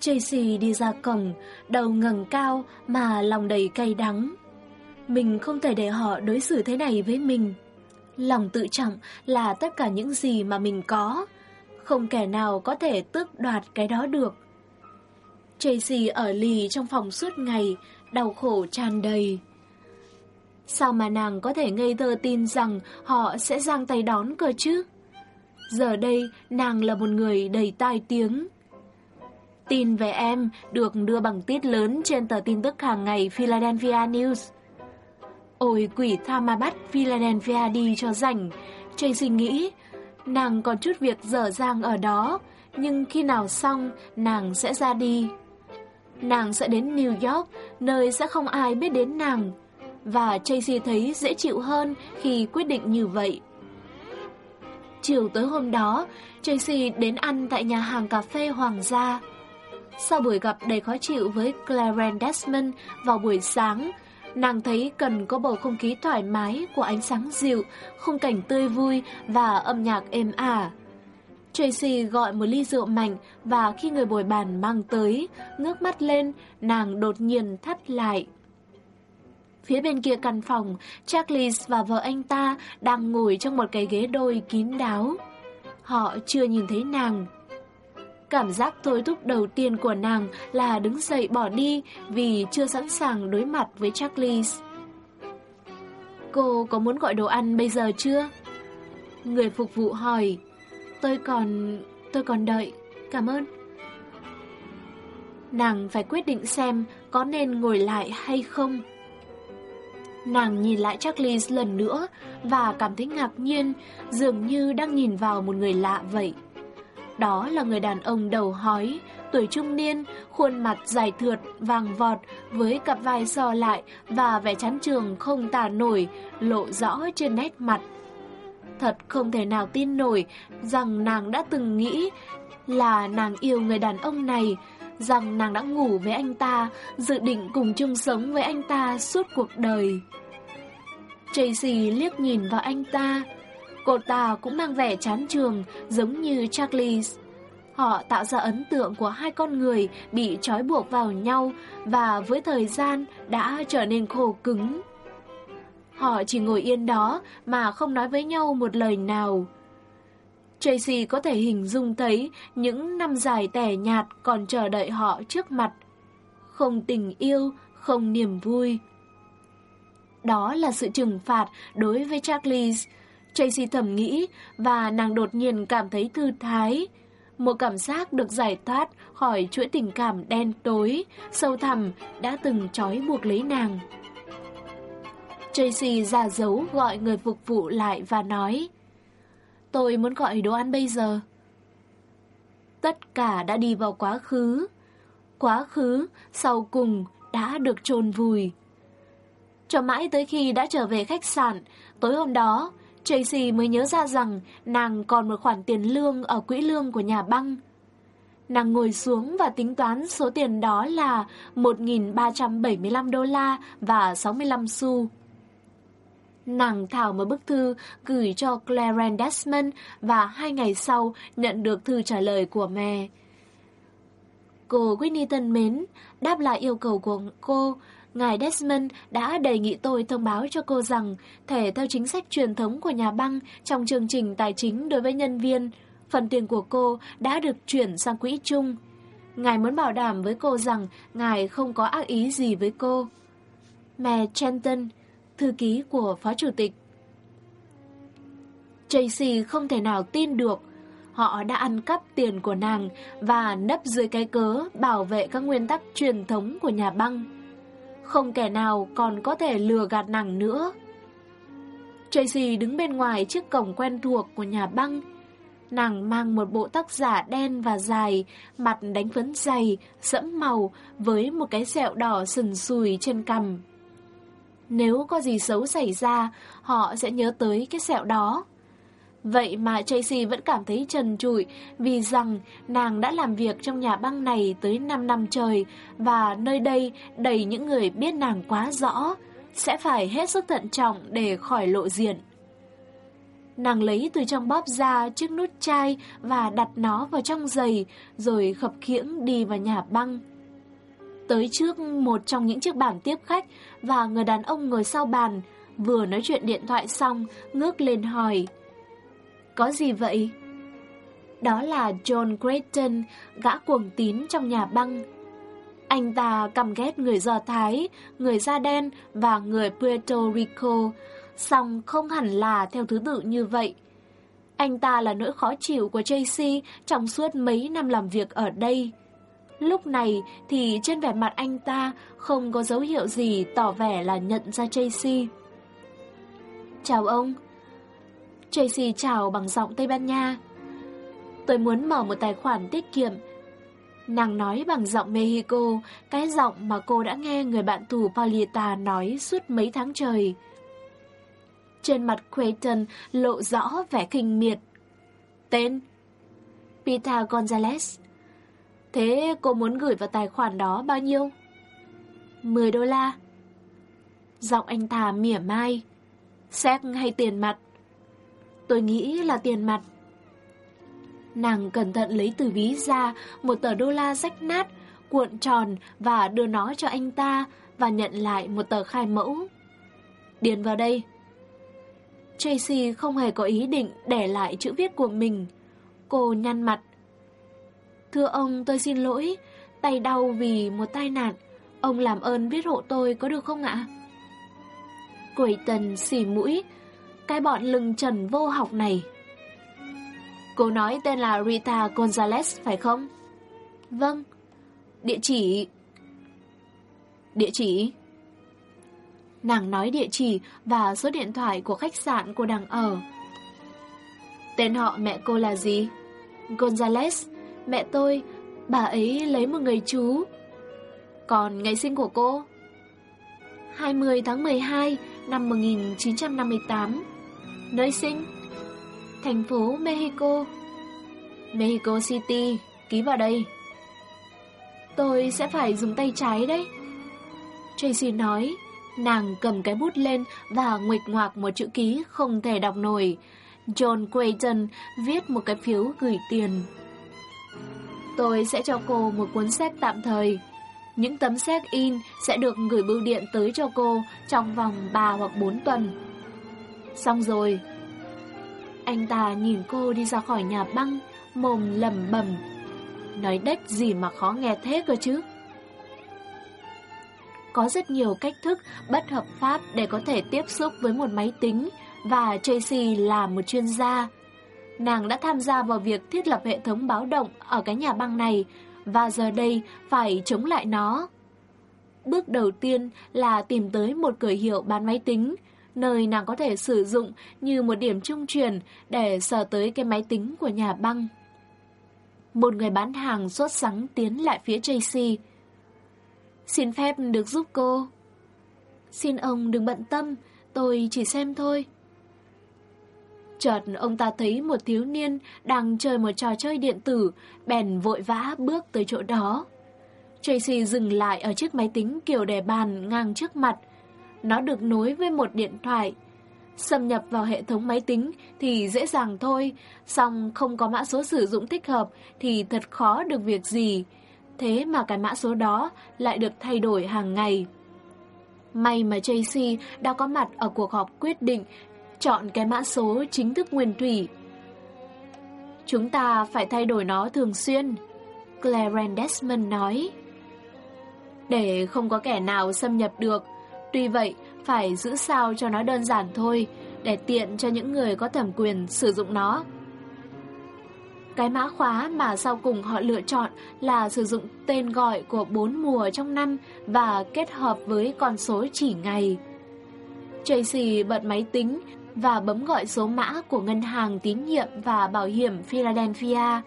Tracy đi ra cổng, đầu ngẩng cao mà lòng đầy cay đắng. Mình không thể để họ đối xử thế này với mình. Lòng tự trọng là tất cả những gì mà mình có. Không kẻ nào có thể tước đoạt cái đó được. Tracy ở lì trong phòng suốt ngày, đau khổ tràn đầy. Sao mà nàng có thể ngây thơ tin rằng họ sẽ giang tay đón cơ chứ? Giờ đây, nàng là một người đầy tai tiếng. Tin về em được đưa bằng tiết lớn trên tờ tin tức hàng ngày Philadelphia News. Ôi quỷ tha mà bắt Philadelphia đi cho rảnh. Tracy nghĩ, nàng còn chút việc dở dang ở đó, nhưng khi nào xong, nàng sẽ ra đi. Nàng sẽ đến New York, nơi sẽ không ai biết đến nàng. Và Tracy thấy dễ chịu hơn khi quyết định như vậy. Chiều tới hôm đó, Tracy đến ăn tại nhà hàng cà phê Hoàng gia. Sau buổi gặp đầy khó chịu với Clarence Desmond vào buổi sáng, nàng thấy cần có bầu không khí thoải mái của ánh sáng dịu, khung cảnh tươi vui và âm nhạc êm ả. Tracy gọi một ly rượu mạnh và khi người bồi bàn mang tới, ngước mắt lên, nàng đột nhiên thắt lại. Phía bên kia căn phòng, Charles và vợ anh ta đang ngồi trong một cái ghế đôi kín đáo. Họ chưa nhìn thấy nàng. Cảm giác thôi thúc đầu tiên của nàng là đứng dậy bỏ đi vì chưa sẵn sàng đối mặt với Charles. Cô có muốn gọi đồ ăn bây giờ chưa? Người phục vụ hỏi. Tôi còn... tôi còn đợi. Cảm ơn. Nàng phải quyết định xem có nên ngồi lại hay không. Nàng nhìn lại Charles lần nữa và cảm thấy ngạc nhiên, dường như đang nhìn vào một người lạ vậy. Đó là người đàn ông đầu hói, tuổi trung niên, khuôn mặt dài thượt, vàng vọt, với cặp vai sò lại và vẻ chán trường không tả nổi, lộ rõ trên nét mặt. Thật không thể nào tin nổi rằng nàng đã từng nghĩ là nàng yêu người đàn ông này, rằng nàng đã ngủ với anh ta, dự định cùng chung sống với anh ta suốt cuộc đời. Tracy liếc nhìn vào anh ta, Cô ta cũng mang vẻ chán trường giống như Charles. Họ tạo ra ấn tượng của hai con người bị trói buộc vào nhau và với thời gian đã trở nên khổ cứng. Họ chỉ ngồi yên đó mà không nói với nhau một lời nào. Tracy có thể hình dung thấy những năm dài tẻ nhạt còn chờ đợi họ trước mặt. Không tình yêu, không niềm vui. Đó là sự trừng phạt đối với Charles, Tracy thầm nghĩ và nàng đột nhiên cảm thấy thư thái. Một cảm giác được giải thoát khỏi chuỗi tình cảm đen tối, sâu thẳm đã từng trói buộc lấy nàng. Tracy ra dấu gọi người phục vụ lại và nói Tôi muốn gọi đồ ăn bây giờ. Tất cả đã đi vào quá khứ. Quá khứ, sau cùng, đã được chôn vùi. Cho mãi tới khi đã trở về khách sạn, tối hôm đó, Tracy mới nhớ ra rằng nàng còn một khoản tiền lương ở quỹ lương của nhà băng. Nàng ngồi xuống và tính toán số tiền đó là 1.375 đô la và 65 xu. Nàng thảo một bức thư gửi cho Clarence Desmond và hai ngày sau nhận được thư trả lời của mẹ. Cô Whitney thân mến, đáp lại yêu cầu của cô, ngài Desmond đã đề nghị tôi thông báo cho cô rằng thể theo chính sách truyền thống của nhà băng trong chương trình tài chính đối với nhân viên, phần tiền của cô đã được chuyển sang quỹ chung. Ngài muốn bảo đảm với cô rằng ngài không có ác ý gì với cô. Mẹ Chanton, thư ký của phó chủ tịch. Tracy không thể nào tin được họ đã ăn cắp tiền của nàng và nấp dưới cái cớ bảo vệ các nguyên tắc truyền thống của nhà băng không kẻ nào còn có thể lừa gạt nàng nữa. Tracy đứng bên ngoài chiếc cổng quen thuộc của nhà băng. Nàng mang một bộ tóc giả đen và dài, mặt đánh phấn dày, sẫm màu với một cái sẹo đỏ sần sùi trên cằm. Nếu có gì xấu xảy ra, họ sẽ nhớ tới cái sẹo đó. Vậy mà Tracy vẫn cảm thấy trần trụi vì rằng nàng đã làm việc trong nhà băng này tới 5 năm trời và nơi đây đầy những người biết nàng quá rõ, sẽ phải hết sức thận trọng để khỏi lộ diện. Nàng lấy từ trong bóp ra chiếc nút chai và đặt nó vào trong giày, rồi khập khiễng đi vào nhà băng. Tới trước một trong những chiếc bàn tiếp khách và người đàn ông ngồi sau bàn, vừa nói chuyện điện thoại xong, ngước lên hỏi. Có gì vậy? Đó là John Creighton, gã cuồng tín trong nhà băng. Anh ta căm ghét người Do Thái, người da đen và người Puerto Rico, song không hẳn là theo thứ tự như vậy. Anh ta là nỗi khó chịu của Tracy trong suốt mấy năm làm việc ở đây. Lúc này thì trên vẻ mặt anh ta không có dấu hiệu gì tỏ vẻ là nhận ra Tracy. Chào ông. Tracy chào bằng giọng Tây Ban Nha. Tôi muốn mở một tài khoản tiết kiệm. Nàng nói bằng giọng Mexico, cái giọng mà cô đã nghe người bạn tù Paulita nói suốt mấy tháng trời. Trên mặt Creighton lộ rõ vẻ kinh miệt. Tên? Pita Gonzalez. Thế cô muốn gửi vào tài khoản đó bao nhiêu? 10 đô la. Giọng anh ta mỉa mai. Xét hay tiền mặt? Tôi nghĩ là tiền mặt. Nàng cẩn thận lấy từ ví ra một tờ đô la rách nát, cuộn tròn và đưa nó cho anh ta và nhận lại một tờ khai mẫu. Điền vào đây. Tracy không hề có ý định để lại chữ viết của mình. Cô nhăn mặt. Thưa ông, tôi xin lỗi. Tay đau vì một tai nạn. Ông làm ơn viết hộ tôi có được không ạ? Quỷ tần xỉ mũi. Cái bọn lừng trần vô học này. Cô nói tên là Rita Gonzalez phải không? Vâng. Địa chỉ... Địa chỉ... Nàng nói địa chỉ và số điện thoại của khách sạn cô đang ở. Tên họ mẹ cô là gì? Gonzales, mẹ tôi, bà ấy lấy một người chú. Còn ngày sinh của cô? 20 tháng 12 năm 1958. Nơi sinh? Thành phố Mexico. Mexico City, ký vào đây. Tôi sẽ phải dùng tay trái đấy. Tracy nói, Nàng cầm cái bút lên và nguệch ngoạc một chữ ký không thể đọc nổi. John Creighton viết một cái phiếu gửi tiền. Tôi sẽ cho cô một cuốn sách tạm thời. Những tấm sách in sẽ được gửi bưu điện tới cho cô trong vòng 3 hoặc 4 tuần. Xong rồi. Anh ta nhìn cô đi ra khỏi nhà băng, mồm lầm bầm. Nói đếch gì mà khó nghe thế cơ chứ. Có rất nhiều cách thức bất hợp pháp để có thể tiếp xúc với một máy tính và Tracy là một chuyên gia. Nàng đã tham gia vào việc thiết lập hệ thống báo động ở cái nhà băng này và giờ đây phải chống lại nó. Bước đầu tiên là tìm tới một cửa hiệu bán máy tính, nơi nàng có thể sử dụng như một điểm trung truyền để sờ tới cái máy tính của nhà băng. Một người bán hàng sốt sắng tiến lại phía Tracy. Xin phép được giúp cô. Xin ông đừng bận tâm, tôi chỉ xem thôi. Chợt ông ta thấy một thiếu niên đang chơi một trò chơi điện tử, bèn vội vã bước tới chỗ đó. Tracy dừng lại ở chiếc máy tính kiểu đề bàn ngang trước mặt. Nó được nối với một điện thoại. Xâm nhập vào hệ thống máy tính thì dễ dàng thôi, song không có mã số sử dụng thích hợp thì thật khó được việc gì thế mà cái mã số đó lại được thay đổi hàng ngày. May mà JC đã có mặt ở cuộc họp quyết định chọn cái mã số chính thức nguyên thủy. Chúng ta phải thay đổi nó thường xuyên, Clarence Desmond nói. Để không có kẻ nào xâm nhập được, tuy vậy phải giữ sao cho nó đơn giản thôi, để tiện cho những người có thẩm quyền sử dụng nó. Cái mã khóa mà sau cùng họ lựa chọn là sử dụng tên gọi của bốn mùa trong năm và kết hợp với con số chỉ ngày. Tracy bật máy tính và bấm gọi số mã của ngân hàng tín nhiệm và bảo hiểm Philadelphia,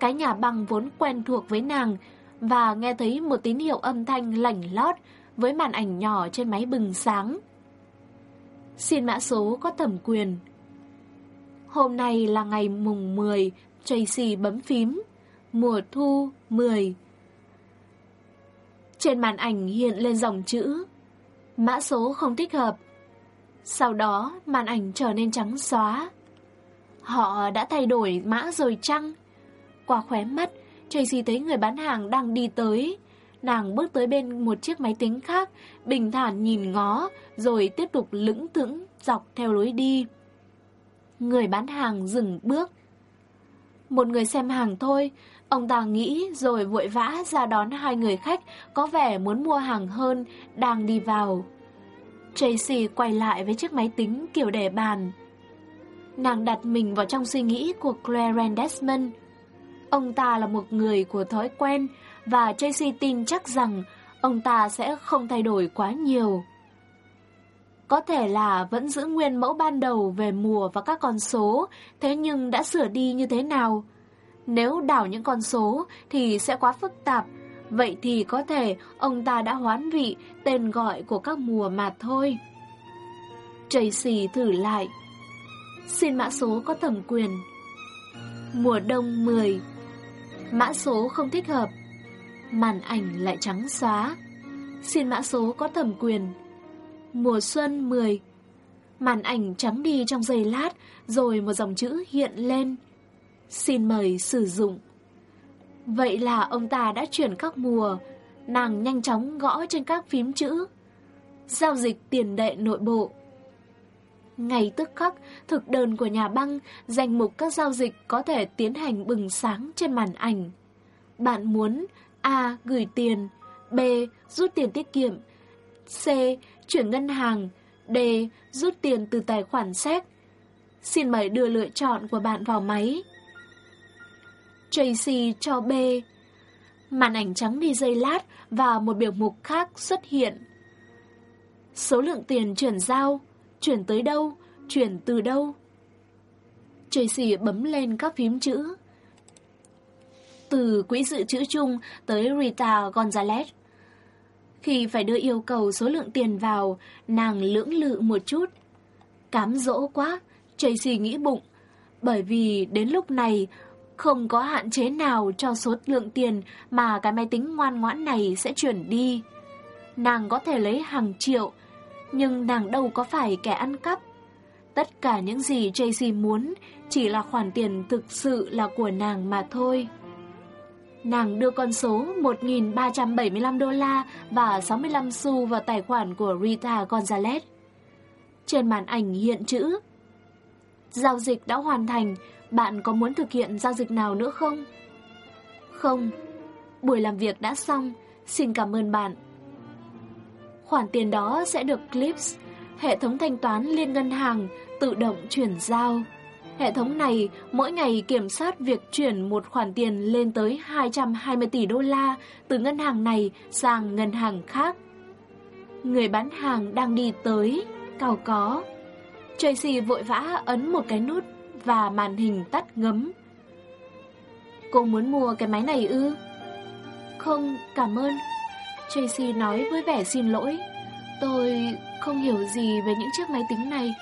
cái nhà băng vốn quen thuộc với nàng, và nghe thấy một tín hiệu âm thanh lảnh lót với màn ảnh nhỏ trên máy bừng sáng. Xin mã số có thẩm quyền. Hôm nay là ngày mùng 10, Tracy bấm phím. Mùa thu 10. Trên màn ảnh hiện lên dòng chữ Mã số không thích hợp. Sau đó, màn ảnh trở nên trắng xóa. Họ đã thay đổi mã rồi chăng? Qua khóe mắt, Tracy thấy người bán hàng đang đi tới. Nàng bước tới bên một chiếc máy tính khác, bình thản nhìn ngó, rồi tiếp tục lững thững dọc theo lối đi. Người bán hàng dừng bước. Một người xem hàng thôi, ông ta nghĩ rồi vội vã ra đón hai người khách có vẻ muốn mua hàng hơn, đang đi vào. Tracy quay lại với chiếc máy tính kiểu để bàn. Nàng đặt mình vào trong suy nghĩ của Clarence Desmond. Ông ta là một người của thói quen và Tracy tin chắc rằng ông ta sẽ không thay đổi quá nhiều. Có thể là vẫn giữ nguyên mẫu ban đầu về mùa và các con số, thế nhưng đã sửa đi như thế nào? Nếu đảo những con số thì sẽ quá phức tạp, vậy thì có thể ông ta đã hoán vị tên gọi của các mùa mà thôi. Tracy thử lại. Xin mã số có thẩm quyền. Mùa đông 10 Mã số không thích hợp Màn ảnh lại trắng xóa. Xin mã số có thẩm quyền. Mùa xuân 10 Màn ảnh trắng đi trong giây lát Rồi một dòng chữ hiện lên. Xin mời sử dụng. Vậy là ông ta đã chuyển các mùa. Nàng nhanh chóng gõ trên các phím chữ. Giao dịch tiền đệ nội bộ. Ngày tức khắc, thực đơn của nhà băng, danh mục các giao dịch có thể tiến hành bừng sáng trên màn ảnh. Bạn muốn A. Gửi tiền B. Rút tiền tiết kiệm C. Chuyển ngân hàng D. Rút tiền từ tài khoản xét. Xin mời đưa lựa chọn của bạn vào máy. Tracy cho B. Màn ảnh trắng đi dây lát và một biểu mục khác xuất hiện. Số lượng tiền chuyển giao Chuyển tới đâu? Chuyển từ đâu? Tracy bấm lên các phím chữ. Từ quỹ dự trữ chung tới Rita Gonzalez. Khi phải đưa yêu cầu số lượng tiền vào, nàng lưỡng lự một chút. Cám dỗ quá, Tracy nghĩ bụng. Bởi vì đến lúc này, không có hạn chế nào cho số lượng tiền mà cái máy tính ngoan ngoãn này sẽ chuyển đi. Nàng có thể lấy hàng triệu, nhưng nàng đâu có phải kẻ ăn cắp. Tất cả những gì Tracy muốn chỉ là khoản tiền thực sự là của nàng mà thôi. Nàng đưa con số 1.375 đô la và 65 xu vào tài khoản của Rita Gonzalez. Trên màn ảnh hiện chữ Giao dịch đã hoàn thành, bạn có muốn thực hiện giao dịch nào nữa không? Không, buổi làm việc đã xong, xin cảm ơn bạn. Khoản tiền đó sẽ được Clips, hệ thống thanh toán liên ngân hàng, tự động chuyển giao. Hệ thống này mỗi ngày kiểm soát việc chuyển một khoản tiền lên tới 220 tỷ đô la từ ngân hàng này sang ngân hàng khác. Người bán hàng đang đi tới, cao có. Tracy vội vã ấn một cái nút và màn hình tắt ngấm. Cô muốn mua cái máy này ư? Không, cảm ơn. Tracy nói với vẻ xin lỗi. Tôi không hiểu gì về những chiếc máy tính này.